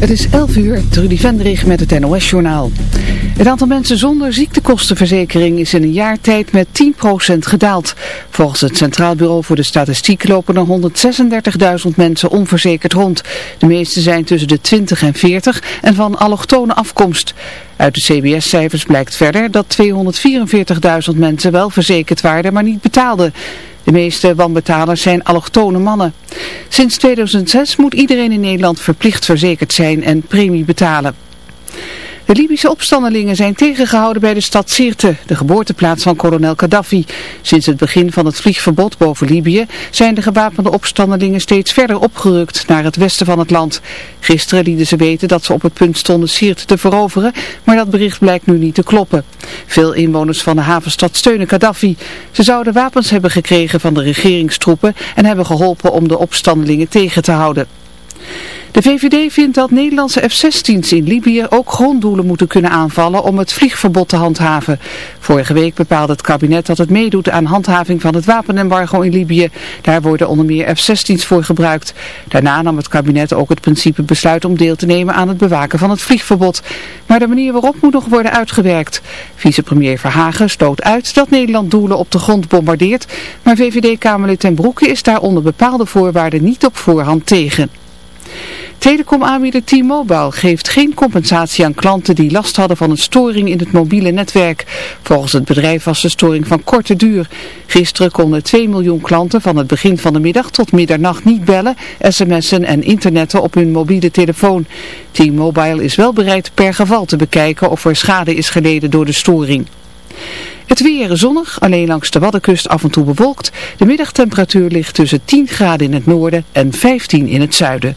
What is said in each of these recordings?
Het is 11 uur, Trudy Vendrig met het NOS-journaal. Het aantal mensen zonder ziektekostenverzekering is in een jaar tijd met 10% gedaald. Volgens het Centraal Bureau voor de Statistiek lopen er 136.000 mensen onverzekerd rond. De meeste zijn tussen de 20 en 40 en van allochtone afkomst. Uit de CBS-cijfers blijkt verder dat 244.000 mensen wel verzekerd waren, maar niet betaalden. De meeste wanbetalers zijn allochtone mannen. Sinds 2006 moet iedereen in Nederland verplicht verzekerd zijn en premie betalen. De Libische opstandelingen zijn tegengehouden bij de stad Sirte, de geboorteplaats van kolonel Gaddafi. Sinds het begin van het vliegverbod boven Libië zijn de gewapende opstandelingen steeds verder opgerukt naar het westen van het land. Gisteren lieten ze weten dat ze op het punt stonden Sirte te veroveren, maar dat bericht blijkt nu niet te kloppen. Veel inwoners van de havenstad steunen Gaddafi. Ze zouden wapens hebben gekregen van de regeringstroepen en hebben geholpen om de opstandelingen tegen te houden. De VVD vindt dat Nederlandse F-16's in Libië ook gronddoelen moeten kunnen aanvallen om het vliegverbod te handhaven. Vorige week bepaalde het kabinet dat het meedoet aan handhaving van het wapenembargo in Libië. Daar worden onder meer F-16's voor gebruikt. Daarna nam het kabinet ook het principe besluit om deel te nemen aan het bewaken van het vliegverbod. Maar de manier waarop moet nog worden uitgewerkt. Vicepremier Verhagen stoot uit dat Nederland doelen op de grond bombardeert, maar VVD-Kamerlid ten Broeke is daar onder bepaalde voorwaarden niet op voorhand tegen. Telecomaanbieder T-Mobile geeft geen compensatie aan klanten die last hadden van een storing in het mobiele netwerk. Volgens het bedrijf was de storing van korte duur. Gisteren konden 2 miljoen klanten van het begin van de middag tot middernacht niet bellen, sms'en en internetten op hun mobiele telefoon. T-Mobile is wel bereid per geval te bekijken of er schade is geleden door de storing. Het weer zonnig, alleen langs de Waddenkust af en toe bewolkt. De middagtemperatuur ligt tussen 10 graden in het noorden en 15 in het zuiden.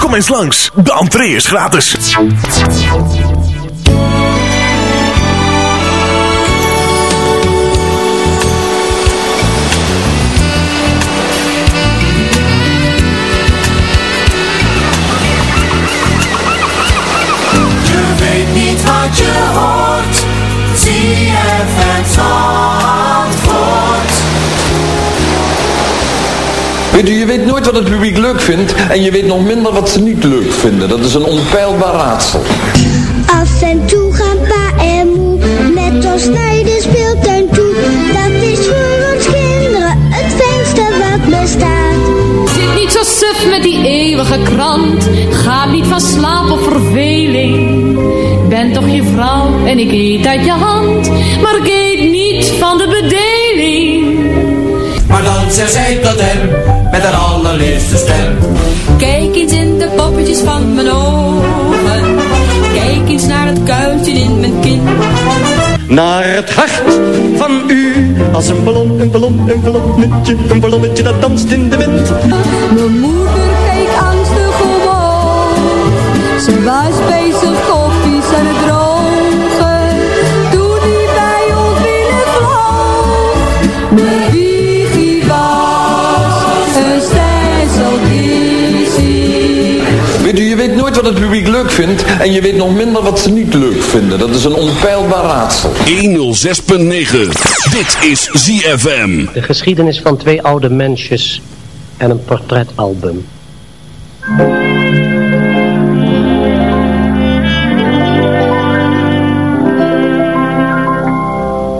Kom eens langs, de entree is gratis. Je weet niet wat je hoort. ZFM Zandvoort. Weet je weet nooit wat het publiek leuk vindt en je weet nog minder wat ze niet leuk vinden. Dat is een onpeilbaar raadsel. Af en toe gaan pa en moe met ons naar de speeltuin toe. Dat is voor ons kinderen het fijnste wat bestaat. Zit niet zo suf met die eeuwige krant. Ga niet van slaap of verveling. Ben toch je vrouw en ik eet uit je hand. Maar ik eet niet van de bedeling. Maar dan zei zij tot hem met haar allerliefste stem. Kijk eens in de poppetjes van mijn ogen. Kijk eens naar het kuiltje in mijn kin. Naar het hart van u Als een ballon, een ballon, een ballonnetje Een ballonnetje dat danst in de wind Mijn moeder nooit wat het publiek leuk vindt en je weet nog minder wat ze niet leuk vinden. Dat is een onpeilbaar raadsel. 106.9. Dit is ZFM. De geschiedenis van twee oude mensjes en een portretalbum.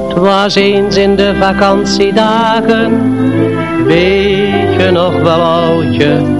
Het was eens in de vakantiedagen, weet je nog wel oudje,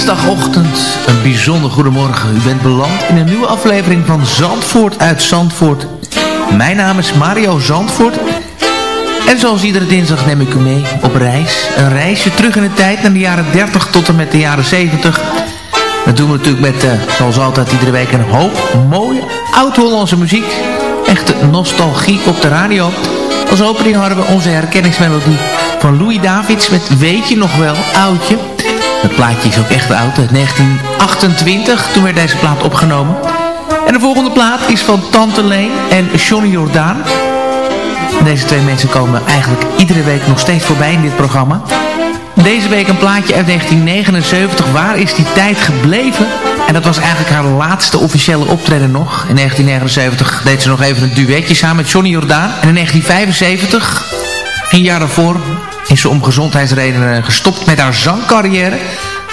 Dinsdagochtend, een bijzonder goedemorgen. U bent beland in een nieuwe aflevering van Zandvoort uit Zandvoort. Mijn naam is Mario Zandvoort. En zoals iedere dinsdag neem ik u mee op reis. Een reisje terug in de tijd naar de jaren 30 tot en met de jaren 70. Dat doen we natuurlijk met, uh, zoals altijd, iedere week een hoop mooie oud-Hollandse muziek. Echte nostalgie op de radio. Als opening hadden we onze herkenningsmelodie van Louis Davids met Weet je nog wel, oudje. Het plaatje is ook echt oud, uit 1928. Toen werd deze plaat opgenomen. En de volgende plaat is van Tante Leen en Johnny Jordaan. Deze twee mensen komen eigenlijk iedere week nog steeds voorbij in dit programma. Deze week een plaatje uit 1979. Waar is die tijd gebleven? En dat was eigenlijk haar laatste officiële optreden nog. In 1979 deed ze nog even een duetje samen met Johnny Jordaan. En in 1975, vier jaar daarvoor, is ze om gezondheidsredenen gestopt met haar zangcarrière.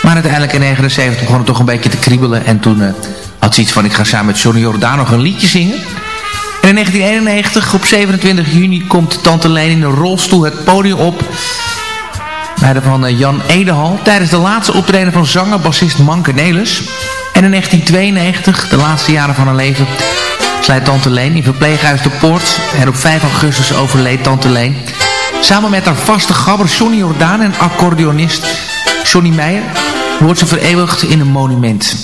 Maar uiteindelijk in 1979 begon het toch een beetje te kriebelen. En toen uh, had ze iets van, ik ga samen met Johnny Jordaan nog een liedje zingen. En in 1991, op 27 juni, komt Tante Leen in een rolstoel het podium op. Bij de van uh, Jan Edehal. Tijdens de laatste optreden van zanger, bassist Manke Nelis. En in 1992, de laatste jaren van haar leven, slijt Tante Leen in verpleeghuis de Poort. En op 5 augustus overleed Tante Leen. Samen met haar vaste gabber Johnny Jordaan en accordeonist Johnny Meijer wordt ze vereeuwigd in een monument.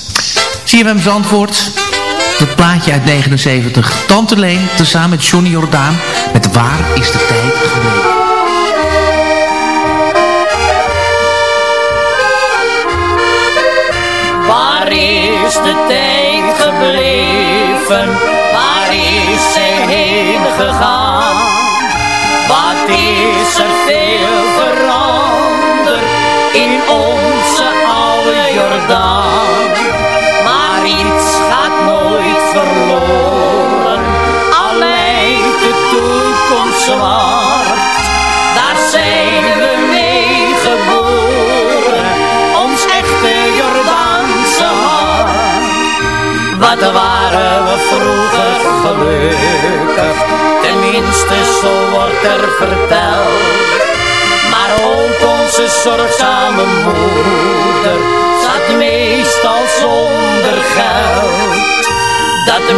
CFM Zandvoort, het plaatje uit 79. Tante Leen, tezamen met Johnny Jordaan, met Waar is de tijd gebleven? Waar is de tijd gebleven? Waar is zij heen gegaan? Wat is er veel veranderd in onze oude Jordaan. Maar iets gaat nooit verloren, alleen de toekomst zwart. Daar zijn we mee geboren, ons echte Jordaanse hart. Wat vroeger gelukkig. Tenminste, zo wordt er verteld. Maar ook onze zorgzame moeder zat meestal zonder geld. Dat de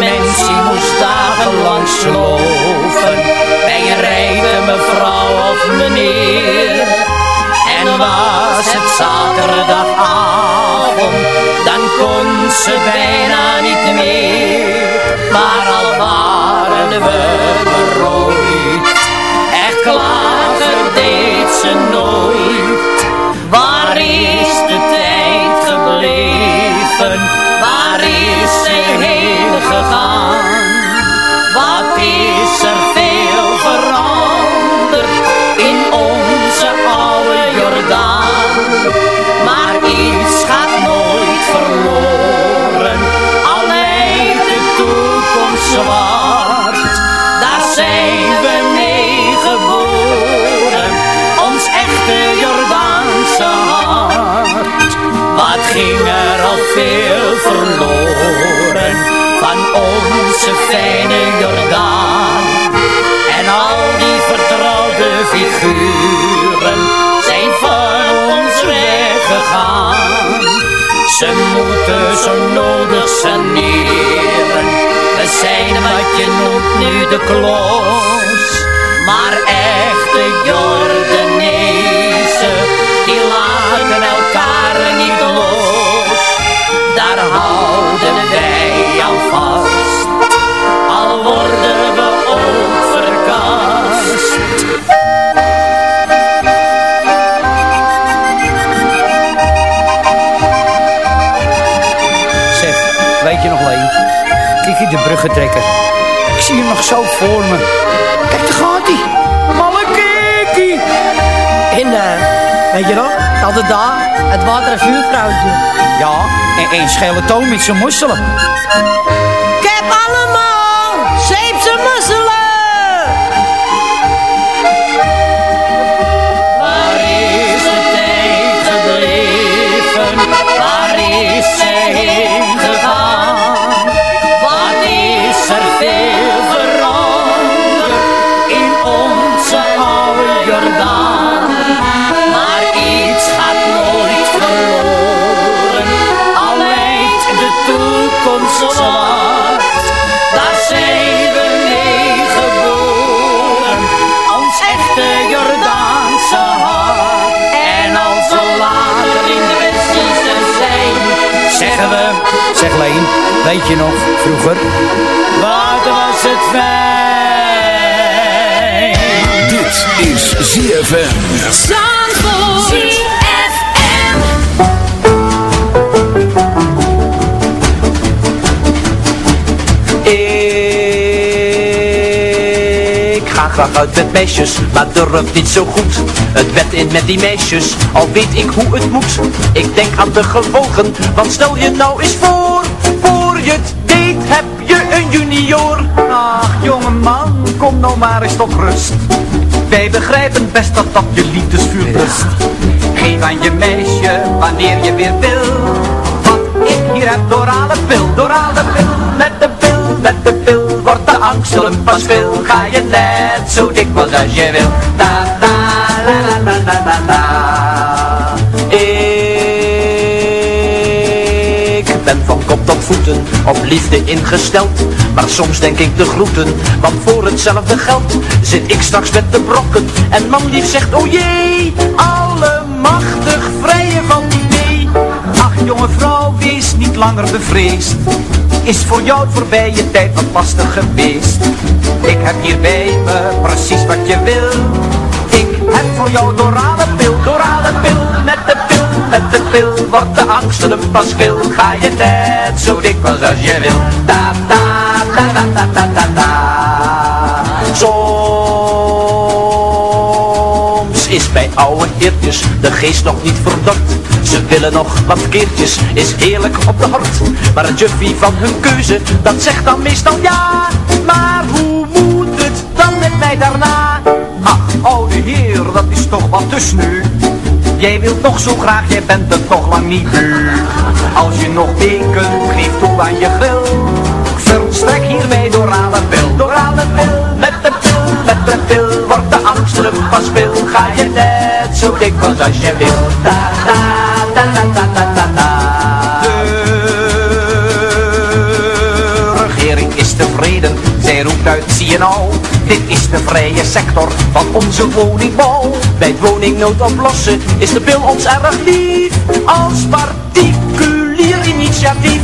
moest dagenlang sloven bij een rijke mevrouw of meneer. En was het zaterdagavond, dan kon ze bijna niet meer. Maar al waren we berooid, echt klagen deed ze nooit. Waar is de tijd gebleven? Waar is ze heen gegaan? Maar iets gaat nooit verloren, al lijkt de toekomst zwart. Daar zijn we mee geboren, ons echte Jordaanse hart. Wat ging er al veel verloren van onze fijne Jordaan. En al die vertrouwde figuren Ze moeten zo nodig saneren. We zijn wat je noemt nu de klos. Maar echte Jordanezen, de bruggentrekker. Ik zie hem nog zo voor me. Kijk, daar gaat hij. Malle kikkie. En, eh, weet je nog? Altijd daar, het water- en vuurvrouwtje. Ja, en een schele toon met zijn mosselen. Ik heb allemaal zeepse musselen. Zeg Leen, weet je nog, vroeger? wat was het fijn. Dit is ZFM. Zandvoort. Ik ga graag uit met meisjes, maar durf niet zo goed Het bed in met die meisjes, al weet ik hoe het moet Ik denk aan de gevolgen, want stel je nou eens Voor je het weet heb je een junior Ach, jongeman, kom nou maar eens tot rust. Wij begrijpen best dat dat je liefdesvuur brust. Geef aan je meisje wanneer je weer wil. Want ik hier heb dorale pil, dorale pil. Met de pil, met de pil wordt de angst pas veel. Ga je net zo dikwijls als je wil. Da, da, la, la, la, la, la. Voeten op liefde ingesteld Maar soms denk ik de groeten Want voor hetzelfde geld zit ik straks met de brokken En man lief zegt oh jee Allemachtig vrije van idee Ach, jonge vrouw, wees niet langer bevreesd. Is voor jou het voorbije tijd wat lastig geweest. Ik heb hier bij me precies wat je wil. Ik heb voor jou dorale pil, dorale pil. Met de pil, wordt de angsten een pas kil. Ga je net zo dikwijls als je wil. Da, da, da, da, da. Soms is bij oude heertjes de geest nog niet verdord Ze willen nog wat keertjes, is heerlijk op de hart Maar het juffie van hun keuze, dat zegt dan meestal ja Maar hoe moet het dan met mij daarna? Ach, oude heer, dat is toch wat te sneu. Jij wilt toch zo graag, jij bent het toch lang niet nu. Als je nog weken geeft toe aan je gril. meester, strek hiermee door pil. Door pil, met de pil, met de pil, wordt de angstelijk pas spil. Ga je net zo dikwijls als je wil. Da, da, da, da, da, da, da, da. De regering is tevreden, zij roept uit, zie je nou, dit is de vrije sector van onze woningbouw. Bij het woningnood oplossen is de pil ons erg lief, als particulier initiatief.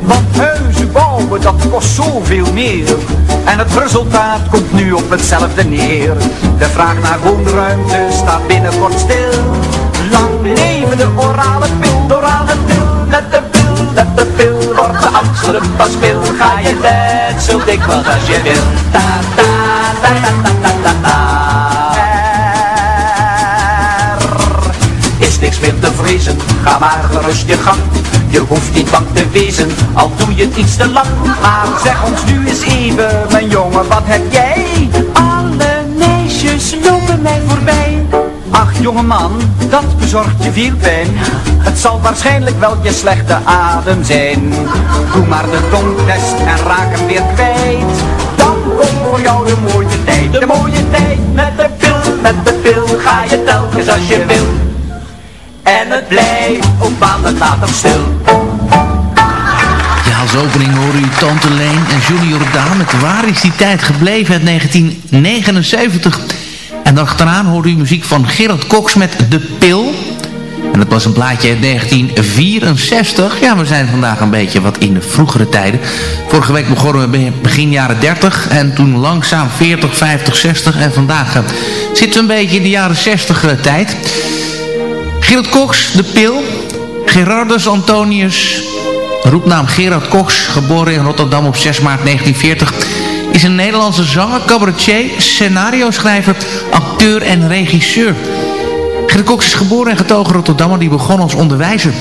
Want huizen bouwen, dat kost zoveel meer. En het resultaat komt nu op hetzelfde neer. De vraag naar woonruimte staat binnenkort stil. Lang leven de orale pil, orale pil, met de pil, met de pil. Wordt de spil, ga je net zo dikwijls als je wil. Ta ta ta ta ta ta ta ta. Is niks meer te vrezen, ga maar gerust je gang. Je hoeft niet bang te wezen, al doe je het iets te lang. Maar zeg ons nu eens even, mijn jongen, wat heb jij? Alle meisjes lopen mij voorbij. Ach jongeman, dat bezorgt je veel pijn. Het zal waarschijnlijk wel je slechte adem zijn. Doe maar de tongtest en raak hem weer kwijt. Dan komt voor jou de mooie tijd, de mooie tijd. Met de pil, met de pil, ga je telkens als je wil. En het blijft op maandag later stil. Ja, als opening horen u Tante Leen en Johnny Jordaan met Waar is die tijd gebleven uit 1979. En achteraan hoorde u muziek van Gerard Cox met De Pil. En dat was een plaatje uit 1964. Ja, we zijn vandaag een beetje wat in de vroegere tijden. Vorige week begonnen we begin jaren 30 en toen langzaam 40, 50, 60. En vandaag eh, zitten we een beetje in de jaren 60 eh, tijd. Gerard Cox, De Pil. Gerardus Antonius, roepnaam Gerard Cox, geboren in Rotterdam op 6 maart 1940 is een Nederlandse zanger, cabaretier, scenario-schrijver, acteur en regisseur. Gerrit Cox is geboren en getogen Rotterdammer die begon als onderwijzer.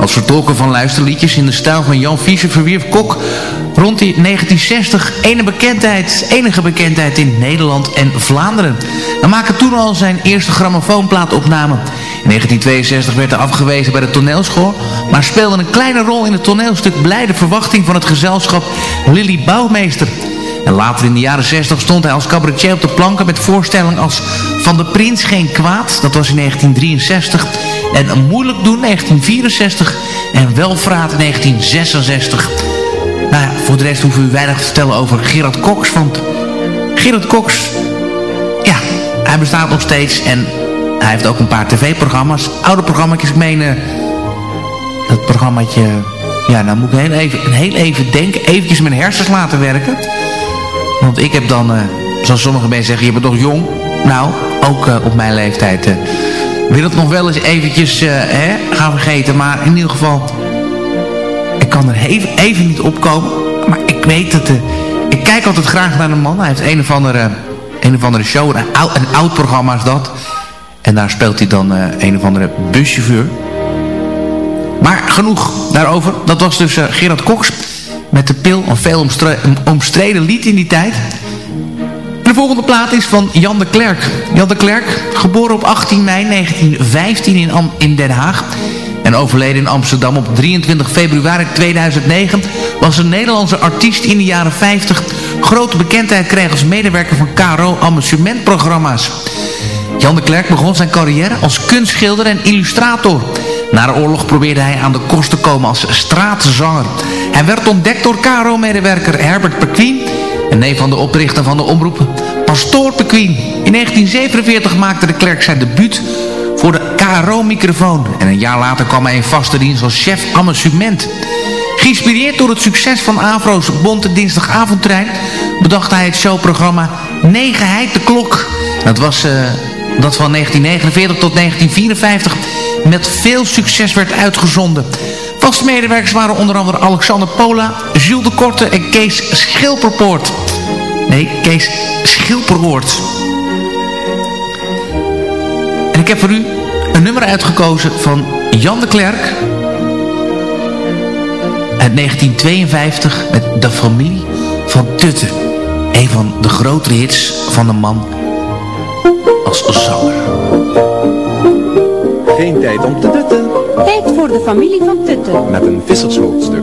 Als vertolker van luisterliedjes in de stijl van Jan Vieser verwierf Kok rond 1960 enige bekendheid, enige bekendheid in Nederland en Vlaanderen. Hij maakte toen al zijn eerste grammofoonplaatopname. In 1962 werd hij afgewezen bij de toneelschool, maar speelde een kleine rol in het toneelstuk Blijde Verwachting van het gezelschap Lily Bouwmeester. En later in de jaren 60 stond hij als cabaretier op de planken met voorstellingen als Van de Prins Geen Kwaad, dat was in 1963. En Een Moeilijk Doen 1964 en Welvraat 1966. Nou ja, voor de rest hoeven we weinig te vertellen over Gerard Cox, want Gerard Cox, ja, hij bestaat nog steeds en hij heeft ook een paar tv-programma's, oude programma's, ik meen uh, dat programmaatje, ja, nou moet ik heel even, heel even denken, eventjes mijn hersens laten werken. Want ik heb dan, uh, zoals sommige mensen zeggen, je bent nog jong. Nou, ook uh, op mijn leeftijd uh, wil het nog wel eens eventjes hè, gaan vergeten. Maar in ieder geval, ik kan er even, even niet opkomen. Maar ik weet dat, ik kijk altijd graag naar een man. Hij heeft een of andere, een of andere show, een oud, een oud programma is dat. En daar speelt hij dan een of andere buschauffeur. Maar genoeg daarover. Dat was dus Gerard Cox met de pil. Een veel omstreden lied in die tijd. De volgende plaat is van Jan de Klerk. Jan de Klerk, geboren op 18 mei 1915 in, in Den Haag. En overleden in Amsterdam op 23 februari 2009... was een Nederlandse artiest in de jaren 50... grote bekendheid kreeg als medewerker van KRO amusementprogramma's. Jan de Klerk begon zijn carrière als kunstschilder en illustrator... Na de oorlog probeerde hij aan de kost te komen als straatzanger. Hij werd ontdekt door KRO-medewerker Herbert Perquin... een neef van de oprichter van de omroep Pastoor Perquin. In 1947 maakte de Klerk zijn debuut voor de KRO-microfoon. En een jaar later kwam hij in vaste dienst als chef amusement. Geïnspireerd door het succes van Avro's Bonte Dinsdagavondtrein... bedacht hij het showprogramma Negenheid de Klok. Dat was... Uh, dat van 1949 tot 1954 met veel succes werd uitgezonden. Vaste medewerkers waren onder andere Alexander Pola, Jules de Korte en Kees Schilperpoort. Nee, Kees Schilperwoord. En ik heb voor u een nummer uitgekozen van Jan de Klerk. Uit 1952 met De Familie van Tutten. Een van de grotere hits van de man als zanger. Geen tijd om te dutten. Tijd voor de familie van Tutten. Met een vissershoofdstuk.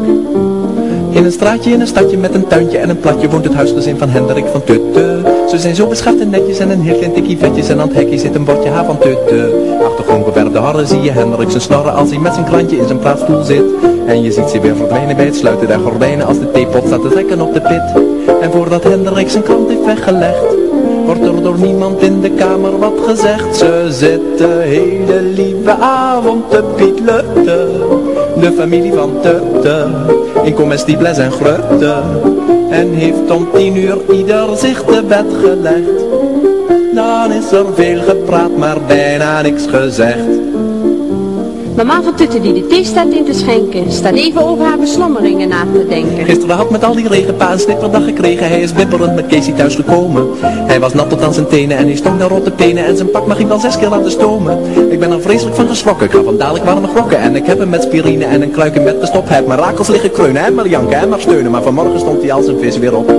In een straatje in een stadje met een tuintje en een platje woont het huisgezin van Hendrik van Tutte. Ze zijn zo beschaafd en netjes en een heel klein tikkie vetjes en aan het hekje zit een bordje H van Tutte. Achter groen geverfde harren zie je Hendrik zijn snorren als hij met zijn klantje in zijn praatstoel zit. En je ziet ze weer verdwijnen bij het sluiten der gordijnen als de theepot staat te trekken op de pit. En voordat Hendrik zijn krant heeft weggelegd, wordt er door niemand in de kamer wat gezegd. Ze zitten hele lieve avond te pietlutten, de familie van Tutte, in comestibles en grutten. En heeft om tien uur ieder zich te bed gelegd. Dan is er veel gepraat, maar bijna niks gezegd. Mama van Tutte die de thee staat in te schenken, staat even over haar beslommeringen na te denken. Gisteren had met al die regenpa een snipperdag gekregen. Hij is bibberend met Casey thuis gekomen. Hij was nat tot aan zijn tenen en hij stonk naar rotte tenen. En zijn pak mag hij wel zes keer laten stomen. Ik ben er vreselijk van geschrokken. Ik ga van dadelijk warme grokken. En ik heb hem met spirine en een kluiken met gestopt. Hij heeft mijn rakels liggen kreunen en maar janken en maar steunen. Maar vanmorgen stond hij als een vis weer op.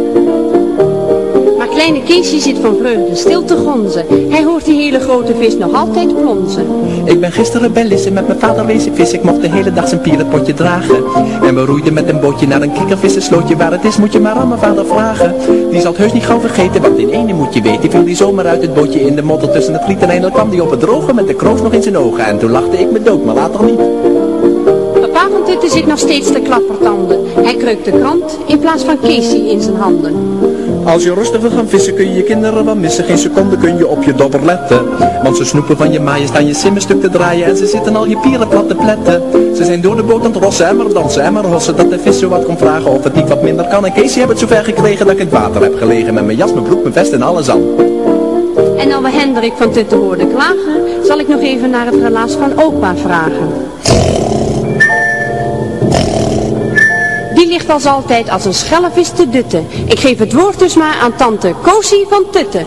Kleine Keesje zit van vreugde stil te gonzen. Hij hoort die hele grote vis nog altijd plonzen. Ik ben gisteren bij Lisse met mijn vader wezen vis. Ik mocht de hele dag zijn pierenpotje dragen. En we roeiden met een bootje naar een kikkervissenslootje. Waar het is moet je maar aan mijn vader vragen. Die zal het heus niet gauw vergeten, want in ene moet je weten. Die viel die zomaar uit het bootje in de modder tussen het riet. En eindelijk kwam die op het droge met de kroos nog in zijn ogen. En toen lachte ik me dood, maar later niet. Papa van Tutte zit nog steeds te klappertanden. Hij kreukt de krant in plaats van Casey in zijn handen. Als je rustig wil gaan vissen kun je je kinderen wel missen. Geen seconde kun je op je dobber letten. Want ze snoepen van je maaien staan je simmen stuk te draaien. En ze zitten al je pieren plat te pletten. Ze zijn door de boot aan het rossen en maar dansen en maar hossen. Dat de vis zo wat komt vragen of het niet wat minder kan. En Casey heb het zover gekregen dat ik het water heb gelegen. Met mijn jas, mijn broek, mijn vest en alles aan. En als we Hendrik van Tutte hoorden klagen, zal ik nog even naar het relaas van opa vragen. Die ligt als altijd als een schellevis te dutten. Ik geef het woord dus maar aan tante Kosie van Tutte.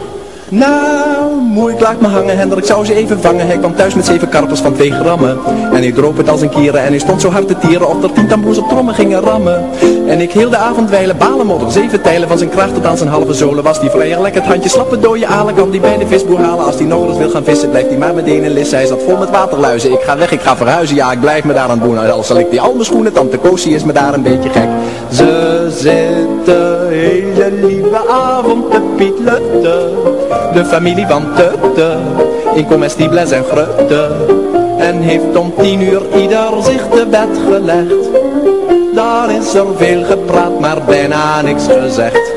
Nou, moeilijk laat me hangen, Hendrik zou ze even vangen. Hij kwam thuis met zeven karpers van twee grammen. En hij droop het als een kieren en hij stond zo hard te tieren of er tien tamboers op trommen gingen rammen. En ik heel de avond wijlen, balen modder, zeven tijlen van zijn kracht tot aan zijn halve zolen. Was die vrij lekker het handje slappe dode alen, kan die bij de visboer halen. Als hij nog eens wil gaan vissen, blijft hij maar meteen in lissen. Hij zat vol met waterluizen, ik ga weg, ik ga verhuizen, ja ik blijf me daar aan. Nou, al zal ik die al mijn schoenen, tante Kosie is me daar een beetje gek. Ze zitten hele lieve avond te pietlutten. De familie van Tutte, in comestibles en grutten. En heeft om tien uur ieder zich te bed gelegd. Daar is er veel gepraat, maar bijna niks gezegd.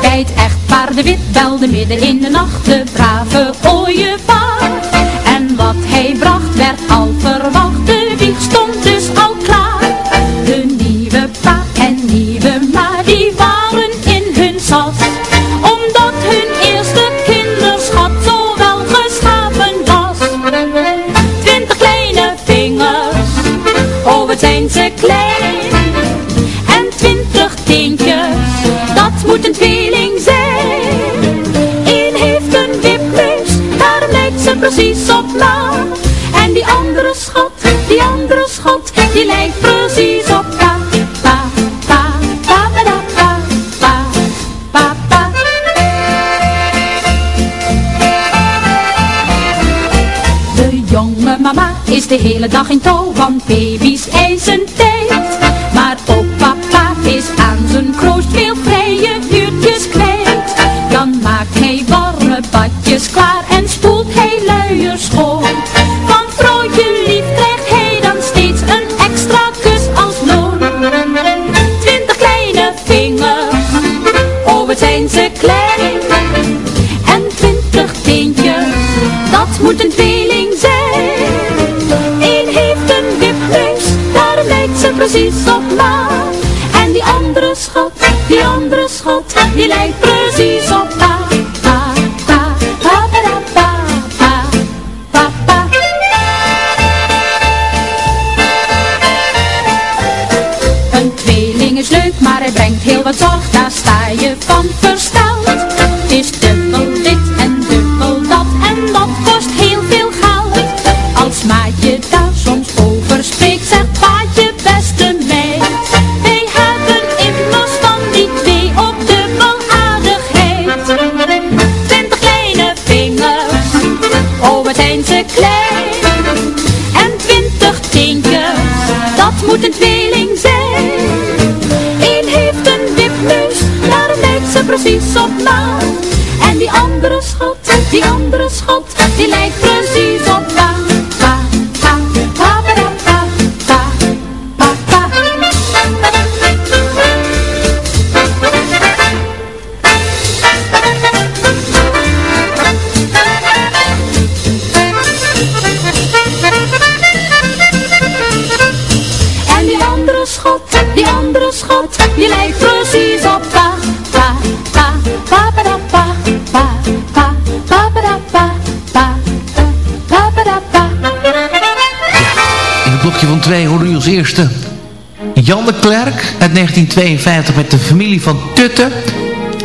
Bij het echtpaar de wit belde midden in de nacht de brave ooievaar. En wat hij bracht werd al de hele dag in touw, want baby's eisen precies op ma. En die andere schat, die andere schat, die lijkt precies op Jan de Klerk uit 1952 met de familie van Tutten.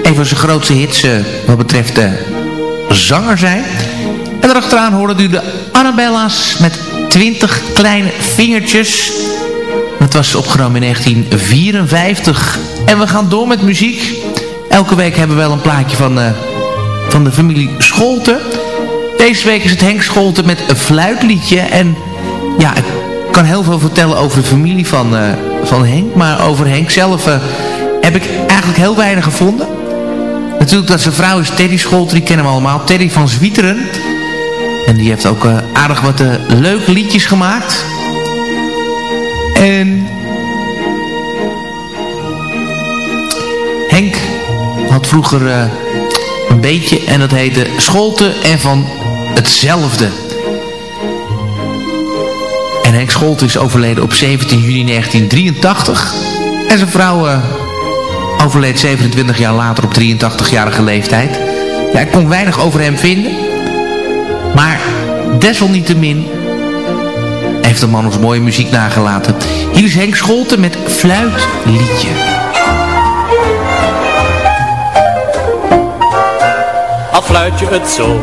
Een van zijn grootste hits eh, wat betreft de zanger zijn. En daarachteraan hoorde u de Annabella's met 20 kleine vingertjes. Het was opgenomen in 1954. En we gaan door met muziek. Elke week hebben we wel een plaatje van, eh, van de familie Scholten. Deze week is het Henk Scholten met een fluitliedje. En ja, kan heel veel vertellen over de familie van, eh, van Henk. Maar over Henk zelf eh, heb ik eigenlijk heel weinig gevonden. Natuurlijk dat zijn vrouw is Teddy Scholten, die kennen we allemaal. Teddy van Zwieteren. En die heeft ook eh, aardig wat leuke liedjes gemaakt. En... Henk had vroeger een beetje en dat heette Scholten en van hetzelfde. En Henk Scholten is overleden op 17 juni 1983. En zijn vrouw eh, overleed 27 jaar later op 83-jarige leeftijd. Ja, ik kon weinig over hem vinden. Maar desalniettemin heeft de man ons mooie muziek nagelaten. Hier is Henk Scholten met Fluitliedje. Al fluit je het zo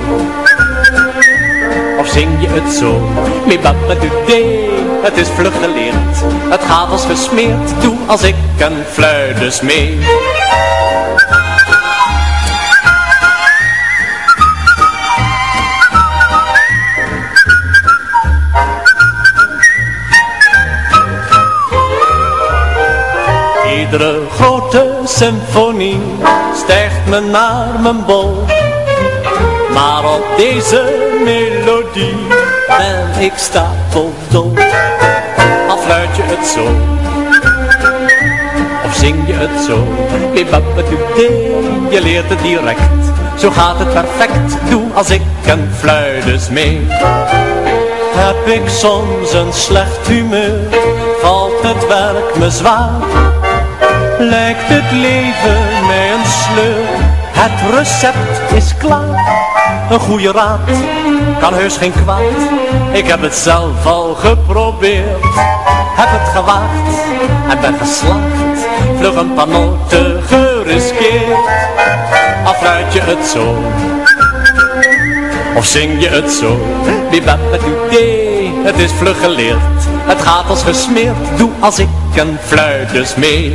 Of zing je het zo? Mibabadudee Het is vlug geleerd. Het gaat als gesmeerd Doe als ik een fluit dus mee. Iedere grote symfonie stijgt me naar mijn bol. Maar op deze melodie ben ik stapeldol. Al fluit je het zo, of zing je het zo. Je leert het direct. Zo gaat het perfect, doe als ik een fluit dus mee. Heb ik soms een slecht humeur, valt het werk me zwaar lijkt het leven mij een sleur. Het recept is klaar. Een goede raad kan heus geen kwaad. Ik heb het zelf al geprobeerd. Heb het gewaagd en ben geslaagd. Vlug een paar noten geriskeerd. Afluit je het zo. Of zing je het zo? Bibabadudee, het is vlug geleerd. Het gaat als gesmeerd, doe als ik een fluit dus mee.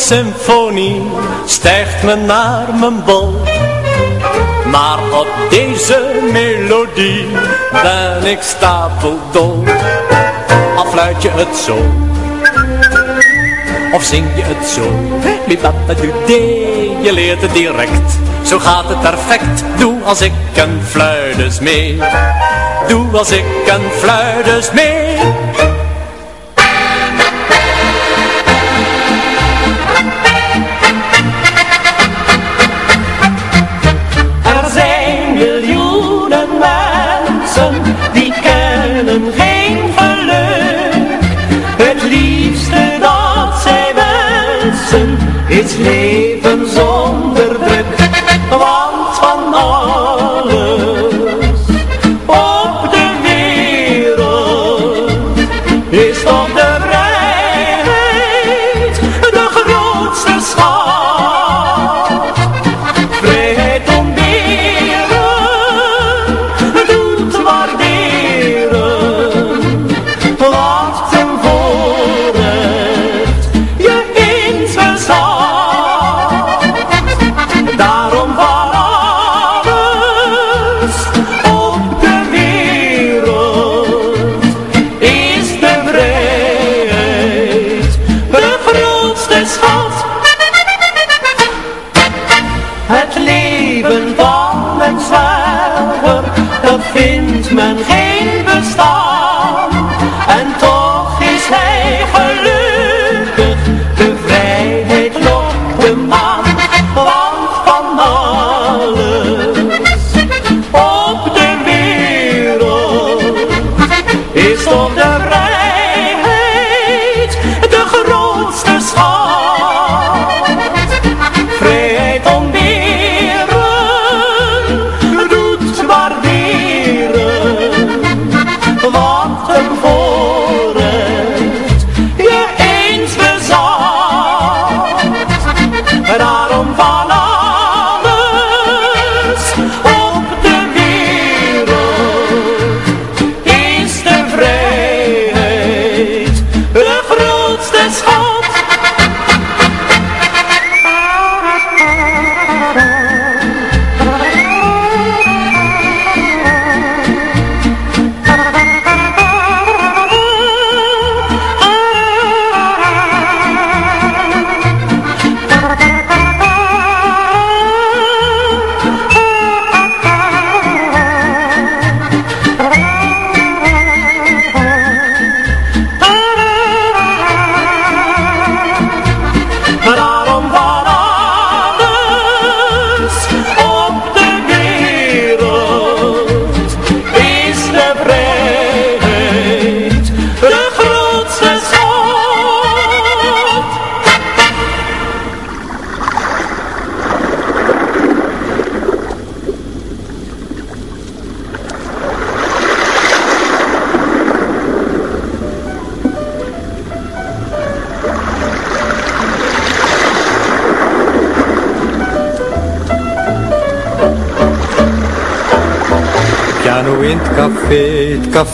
Symfonie stijgt me naar mijn bol. Maar op deze melodie ben ik stapeldol. Afluit je het zo, of zing je het zo. Je leert het direct. Zo gaat het perfect, doe als ik een fluit dus mee. Doe als ik een fluit dus mee.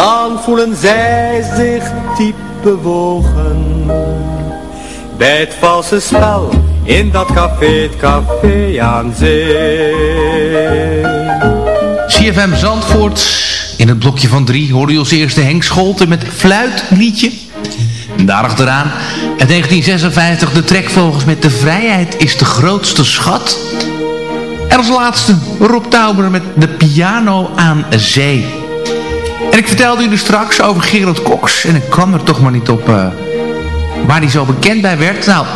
Dan voelen zij zich diep bewogen Bij het valse spel in dat café, het café aan zee CFM Zandvoort. In het blokje van drie hoorde je als eerste Henk Scholten met fluitliedje. En daarachteraan in 1956 de trekvogels met De Vrijheid is de grootste schat. En als laatste Rob Tauber met De Piano aan Zee. En ik vertelde jullie straks over Gerald Cox. En ik kwam er toch maar niet op uh, waar hij zo bekend bij werd. Nou,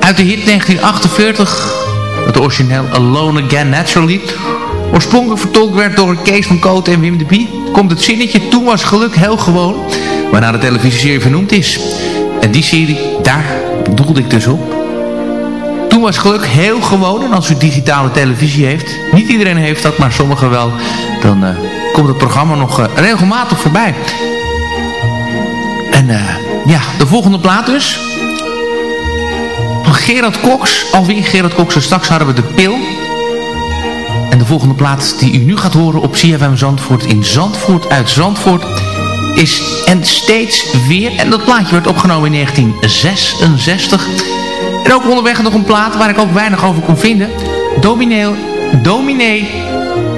uit de hit 1948, het origineel Alone Again Naturally oorspronkelijk vertolkt werd door Kees van Koot en Wim de Bie, komt het zinnetje Toen was geluk heel gewoon, waarna de televisieserie vernoemd is. En die serie, daar doelde ik dus op. Toen was geluk heel gewoon, en als u digitale televisie heeft, niet iedereen heeft dat, maar sommigen wel, dan uh, komt het programma nog uh, regelmatig voorbij. En uh, ja, de volgende plaat dus. Gerard Cox, alweer Gerard Cox, en straks hadden we de pil. En de volgende plaats die u nu gaat horen op CFM Zandvoort in Zandvoort uit Zandvoort is En Steeds Weer. En dat plaatje werd opgenomen in 1966. En ook onderweg nog een plaat waar ik ook weinig over kon vinden. Dominee, dominee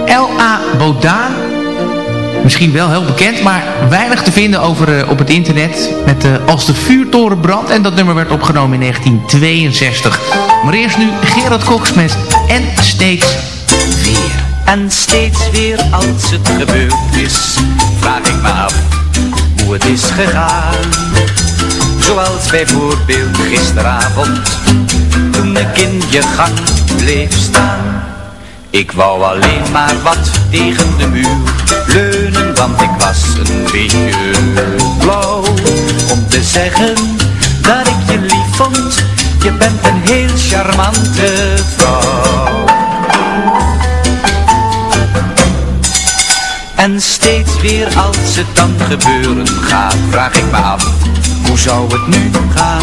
L.A. Bodaan. Misschien wel heel bekend, maar weinig te vinden over, uh, op het internet. Met uh, Als de vuurtoren brandt. En dat nummer werd opgenomen in 1962. Maar eerst nu Gerard Cox met En Steeds weer. En steeds weer als het gebeurd is, vraag ik me af hoe het is gegaan. Zoals bijvoorbeeld gisteravond, toen ik in je gang bleef staan. Ik wou alleen maar wat tegen de muur leunen, want ik was een beetje blauw. Om te zeggen dat ik je lief vond, je bent een heel charmante vrouw. En steeds weer als het dan gebeuren gaat, vraag ik me af, hoe zou het nu gaan?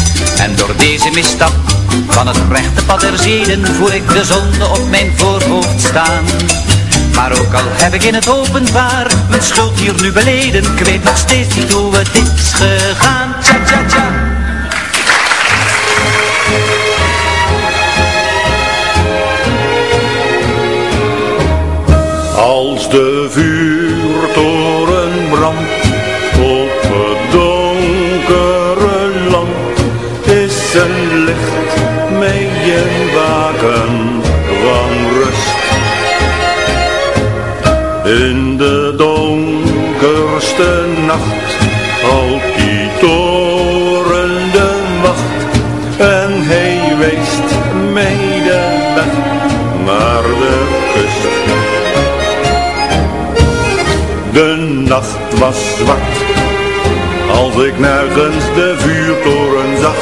En door deze misstap van het rechte pad der zeden voel ik de zonde op mijn voorhoofd staan. Maar ook al heb ik in het openbaar mijn schuld hier nu beleden Ik weet nog steeds niet hoe het is gegaan. Tja tja tja. Als de vuurtoren De nacht was zwart, als ik nergens de vuurtoren zag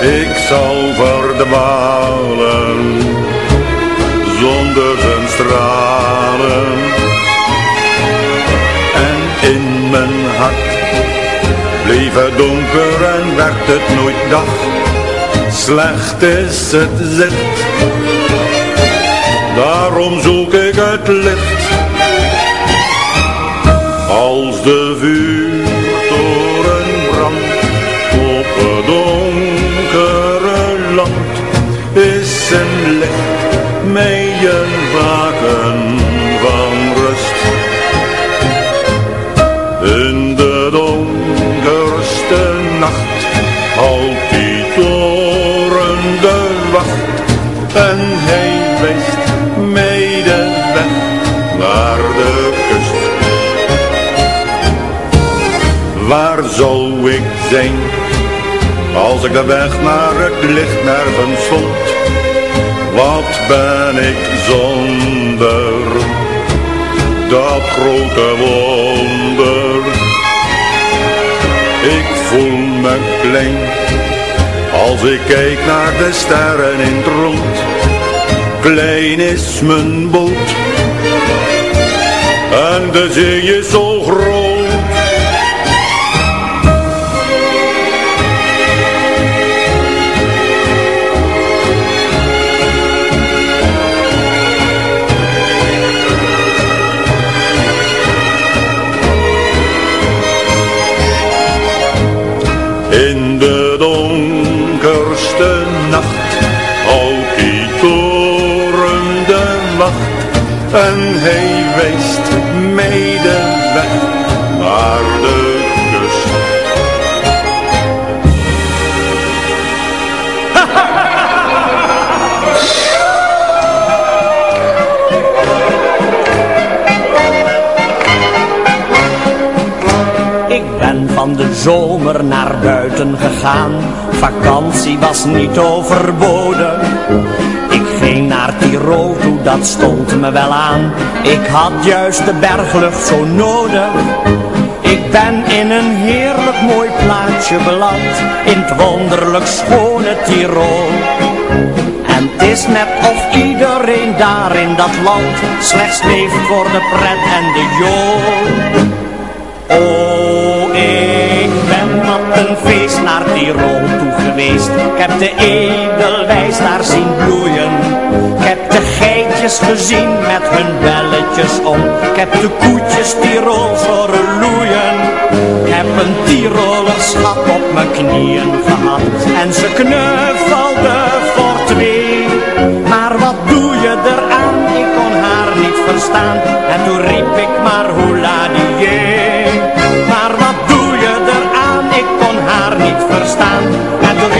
Ik zal verdwalen zonder zijn stralen. En in mijn hart bleef het donker en werd het nooit dag. Slecht is het zicht, daarom zoek ik het licht. Als de vuurtoren brandt op het donkere land, is een licht mij een waken van rust. In de donkerste nacht houdt die toren de wacht en hij wijst mij de weg naar de kust. Waar zou ik zijn als ik de weg naar het licht nergens vond? Wat ben ik zonder dat grote wonder? Ik voel me klein als ik kijk naar de sterren in het rond. Klein is mijn boot en de zee is zo groot. En hij wijst mij weg naar de kust. Ik ben van de zomer naar buiten gegaan, vakantie was niet overboden. Ging naar Tirol toe, dat stond me wel aan, ik had juist de berglucht zo nodig. Ik ben in een heerlijk mooi plaatsje beland, in het wonderlijk schone Tirol. En het is net of iedereen daar in dat land slechts leeft voor de pret en de jool. Oh, ik ben op een feest naar Tirol toe geweest. Ik heb de edelwijs daar zien bloeien. Ik heb de geitjes gezien met hun belletjes om. Ik heb de koetjes Tirols horen loeien. Ik heb een Tiroler schat op mijn knieën gehad. En ze knuffelde voor twee. Maar wat doe je eraan? Ik kon haar niet verstaan. En toen riep ik maar hoela die maar wat doe je eraan? Ik kon haar niet verstaan. En toen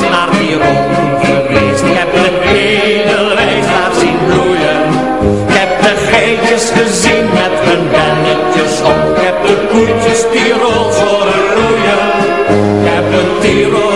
naar Tirol geweest. Ik heb de edelwijs daar zien bloeien. Ik heb de geitjes gezien met hun bennetjes op. Ik heb de koetjes Tirols horen roeien. Ik heb een Tiroler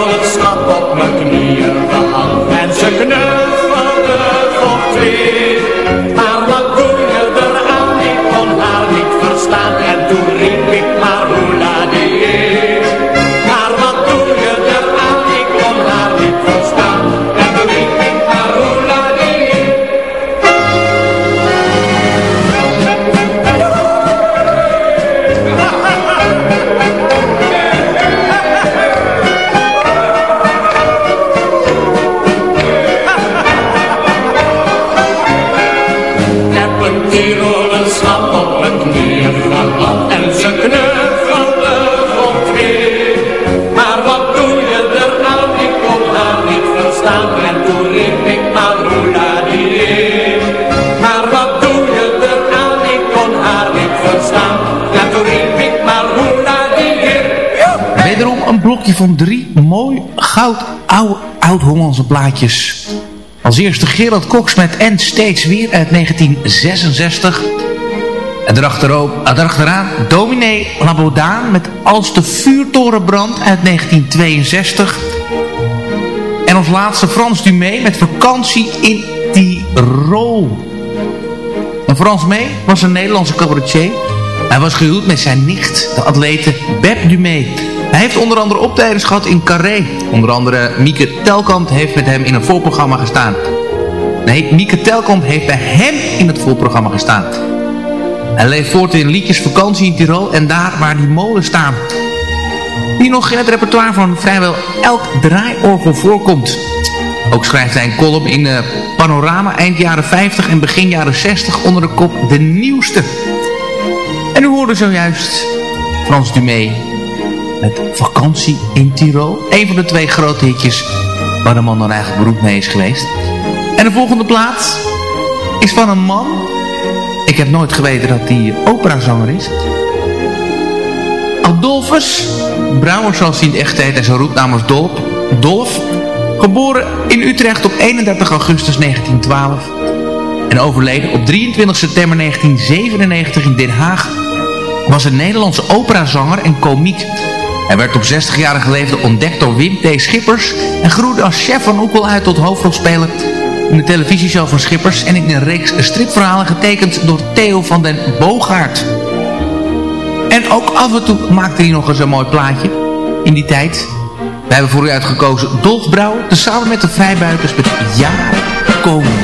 plaatjes. Als eerste Gerald Cox met En Steeds Weer uit 1966. En erachteraan Dominee Labodaan met Als de vuurtoren brandt uit 1962. En als laatste Frans Dumé met Vakantie in Tirol. En Frans Mee was een Nederlandse cabaretier. Hij was gehuwd met zijn nicht, de atlete Beb Dumé. Hij heeft onder andere optredens gehad in Carré. Onder andere Mieke Telkamp heeft met hem in een voorprogramma gestaan. Nee, Mieke Telkamp heeft bij hem in het voorprogramma gestaan. Hij leeft voort in liedjes Vakantie in Tirol en daar waar die molen staan. Die nog in het repertoire van vrijwel elk draaiorgel voorkomt. Ook schrijft hij een column in uh, Panorama eind jaren 50 en begin jaren 60 onder de kop De Nieuwste. En u hoorde zojuist Frans Dumé met Vakantie in Tirol. Een van de twee grote hitjes waar de man dan eigenlijk beroemd mee is geweest. En de volgende plaat is van een man. Ik heb nooit geweten dat hij operazanger is. Adolphus Brouwer zoals hij in echt heet en zijn roepnaam was Dolf. Dolf. Geboren in Utrecht op 31 augustus 1912. En overleden op 23 september 1997 in Den Haag. Was een Nederlandse operazanger en komiek. Hij werd op 60-jarige leeftijd ontdekt door Wim T. Schippers en groeide als chef van Oekel uit tot hoofdrolspeler in de televisieshow van Schippers en in een reeks stripverhalen getekend door Theo van den Boogaard. En ook af en toe maakte hij nog eens een mooi plaatje in die tijd. Wij hebben voor u uitgekozen Dolf Brouwer, tezamen met de vrijbuiters met Jaren komen.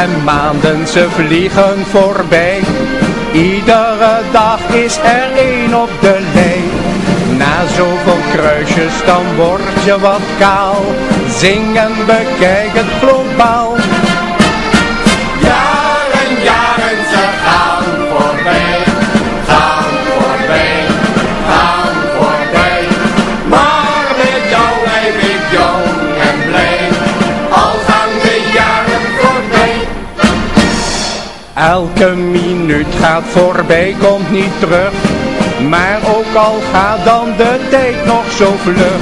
En maanden, ze vliegen voorbij. Iedere dag is er één op de lijn. Na zoveel kruisjes, dan word je wat kaal. Zing en bekijk het globaal. Elke minuut gaat voorbij, komt niet terug. Maar ook al gaat dan de tijd nog zo vlug.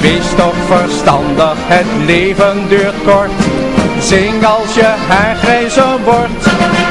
Wees toch verstandig, het leven duurt kort. Zing als je haar grijzer wordt.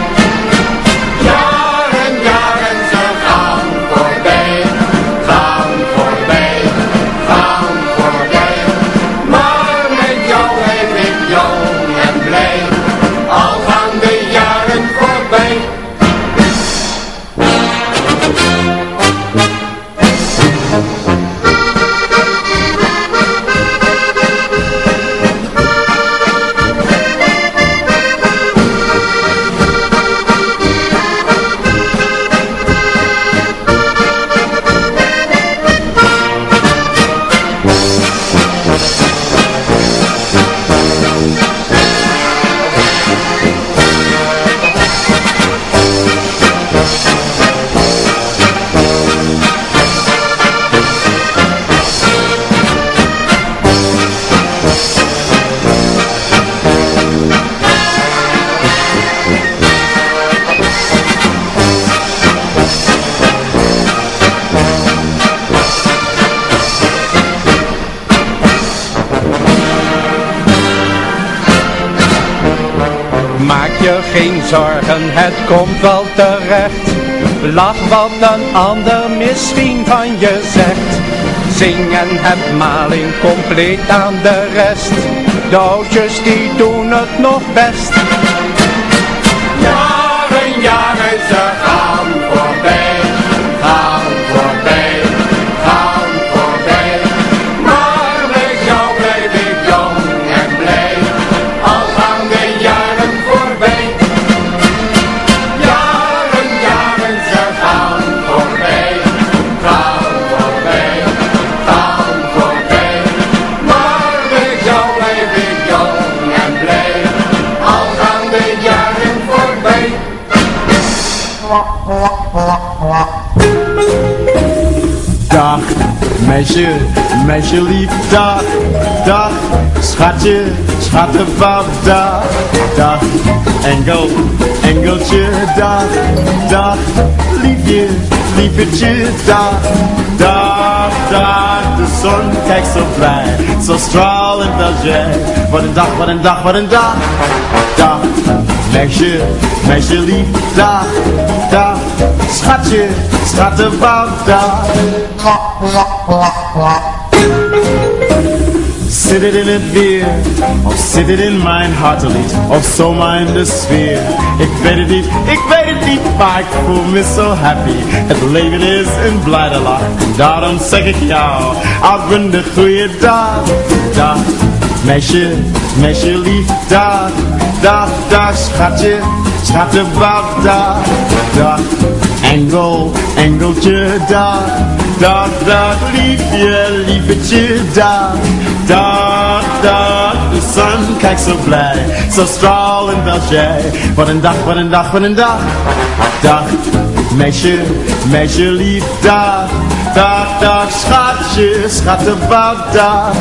Lach wat een ander misschien van je zegt. Zing en heb maling compleet aan de rest. De oudjes die doen het nog best. Dag, meisje, meisje lief, dag, dag, schatje, schattenpap, dag, dag, engel, engeltje, dag, dag, liefje, liefetje, dag, dag, dag, de zon kijkt zo blij, zo stralend als jij, wat een dag, wat een dag, wat een dag, dag, meisje, meisje lief, dag, dag, schatje, dag. Zit het in het weer, of zit het in mijn hartelied, of zomaar in de sfeer? Ik weet het niet, ik weet het niet, maar ik voel me zo happy. Het leven is een blijde lach, daarom zeg ik jou, de goede dag. Dag, meisje, meisje lief, dag, dag, dag, schatje, schattenbab, dag, dag. Engel, engeltje, dag, dag, dag, liefje, liefetje, dag, dag, dag. De zon kijkt zo blij, zo stralend als jij. Wat een dag, wat een dag, wat een dag. Dag, meisje, meisje lief, dag, dag, dag, schatje, schattenbab, dag.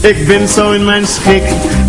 Ik ben zo in mijn schik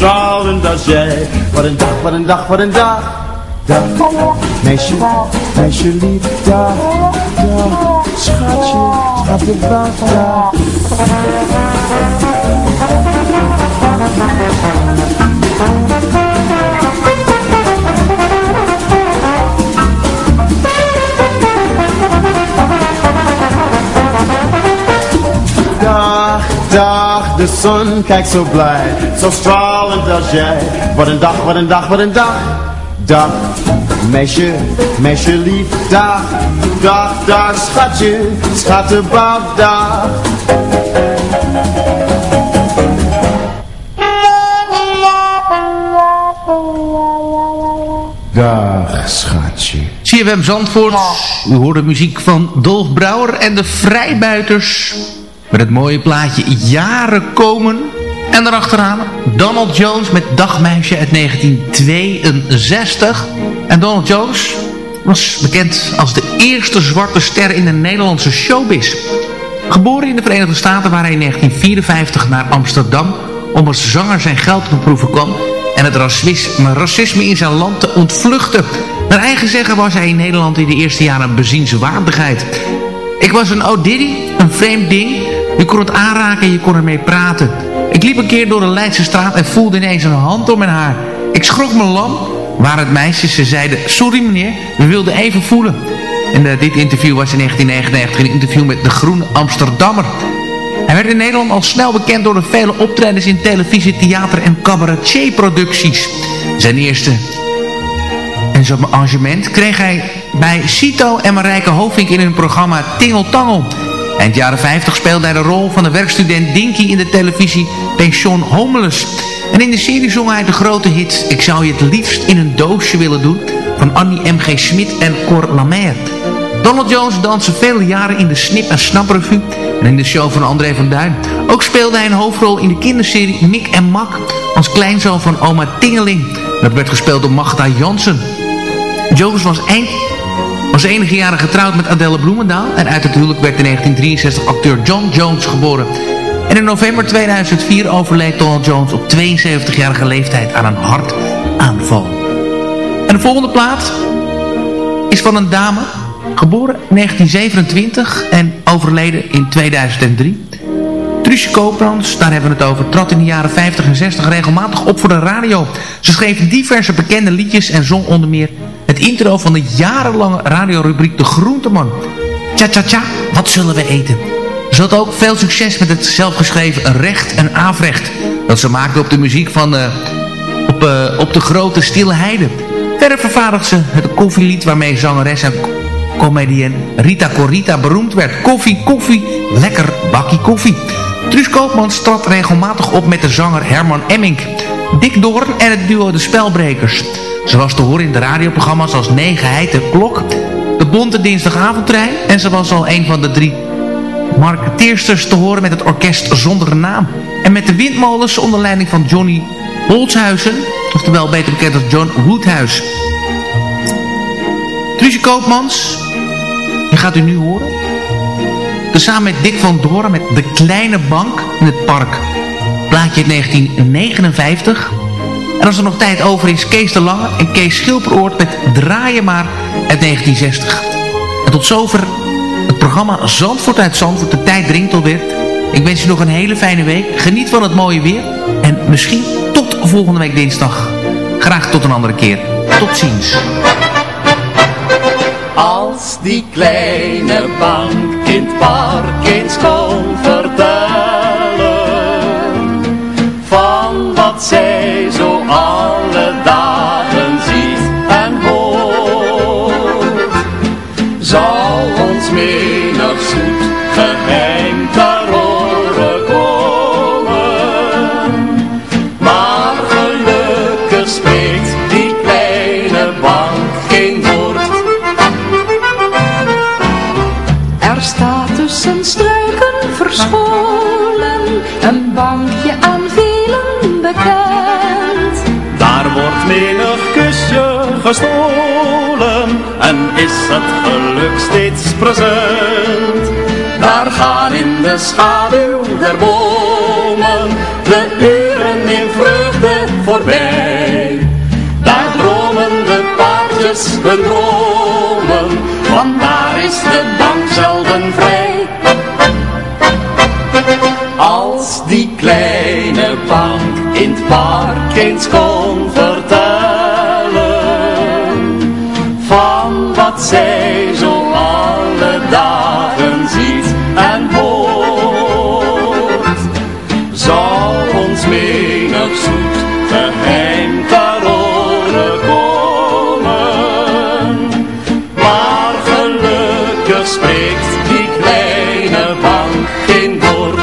Wat een dag, wat een dag, wat een dag Dag, meisje, meisje lief Dag, dag, schatje, schattenbab Dag Dag, de zon kijkt zo blij, zo stralend als jij. Wat een dag, wat een dag, wat een dag. Dag, meisje, meisje lief, dag, dag, dag, schatje, schattenbab, dag. Dag, schatje. CFM Zandvoort. U hoort de muziek van Dolf Brouwer en de Vrijbuiters. Met het mooie plaatje Jaren komen. En daarachteraan Donald Jones met Dagmeisje uit 1962. En Donald Jones was bekend als de eerste zwarte ster in de Nederlandse showbiz. Geboren in de Verenigde Staten waar hij in 1954 naar Amsterdam om als zanger zijn geld te beproeven kwam en het racisme, racisme in zijn land te ontvluchten. Naar eigen zeggen was hij in Nederland in de eerste jaren een bezienswaardigheid. Ik was een O'Diddy, een vreemd ding. Je kon het aanraken en je kon ermee praten. Ik liep een keer door de Leidse straat en voelde ineens een hand om mijn haar. Ik schrok me lam, waar het meisjes, ze zeiden, sorry meneer, we wilden even voelen. En eh, dit interview was in 1999 een interview met de Groene Amsterdammer. Hij werd in Nederland al snel bekend door de vele optredens in televisie, theater en cabaretier-producties. Zijn eerste en zijn arrangement kreeg hij bij Cito en Marijke Hovink in hun programma Tingeltangel. Eind jaren 50 speelde hij de rol van de werkstudent Dinky in de televisie Pension Homeless. En in de serie zong hij de grote hit Ik zou je het liefst in een doosje willen doen van Annie M.G. Smit en Cor Lamer. Donald Jones danste vele jaren in de Snip en Snap Revue en in de show van André van Duin. Ook speelde hij een hoofdrol in de kinderserie Mick en Mak als kleinzoon van oma Tingeling. Dat werd gespeeld door Magda Jansen. Jones was, eind, was enige jaren getrouwd met Adele Bloemendaal en uit het huwelijk werd in 1963 acteur John Jones geboren. En in november 2004 overleed Donald Jones op 72-jarige leeftijd aan een hartaanval. En de volgende plaat is van een dame Geboren in 1927 en overleden in 2003. Truusje Koopmans, daar hebben we het over, trad in de jaren 50 en 60 regelmatig op voor de radio. Ze schreef diverse bekende liedjes en zong onder meer intro van de jarenlange radiorubriek De Groenteman. Tja tja tja, wat zullen we eten? Ze had ook veel succes met het zelfgeschreven Recht en Afrecht. Dat ze maakte op de muziek van uh, op, uh, op de grote stille heide. Verder vervaardigt ze het koffielied waarmee zangeres en comedienne Rita Corita beroemd werd. Koffie, koffie, lekker bakkie koffie. Truus Koopmans trad regelmatig op met de zanger Herman Emmink. Dick Doorn en het duo De Spelbrekers. Ze was te horen in de radioprogramma's als Negen de Klok, De Bonte Dinsdagavondtrein en ze was al een van de drie marketeersters te horen met het orkest Zonder Naam. En met de windmolens onder leiding van Johnny Bolshuizen, oftewel beter bekend als John Woodhuis. Truusje Koopmans, je gaat u nu horen. Tezamen met Dick van Doren met De Kleine Bank in het Park. Plaatje uit 1959. En als er nog tijd over is, Kees de Lange en Kees Schilperoort met Draaien maar uit 1960. En tot zover het programma Zandvoort uit Zandvoort. De tijd dringt alweer. Ik wens je nog een hele fijne week. Geniet van het mooie weer. En misschien tot volgende week dinsdag. Graag tot een andere keer. Tot ziens. Als die kleine bank in het park eens kon vertellen Van wat zij zo alle dagen gestolen en is het geluk steeds present. Daar gaan in de schaduw der bomen de uren in vreugde voorbij. Daar dromen de paardjes hun dromen, want daar is de bank zelden vrij. Als die kleine bank in het park eens kon spreekt die kleine bank geen woord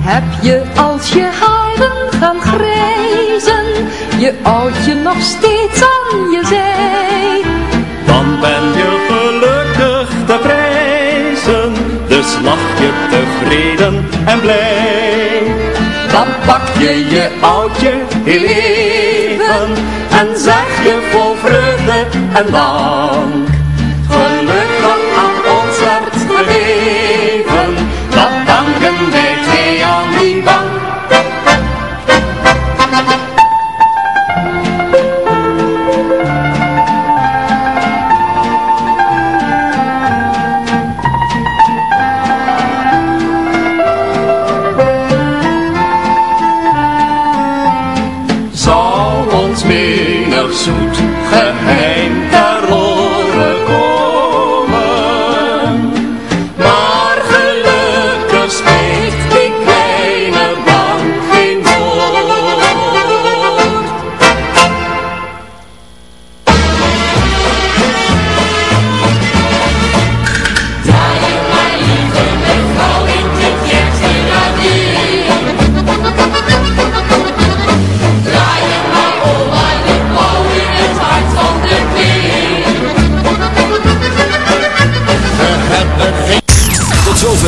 Heb je als je haren gaan grijzen, je oudje nog steeds aan je zij? Dan ben je gelukkig te prijzen, dus lach je tevreden en blij. Dan pak je je oudje heel even en zeg je vol vreugde en dank.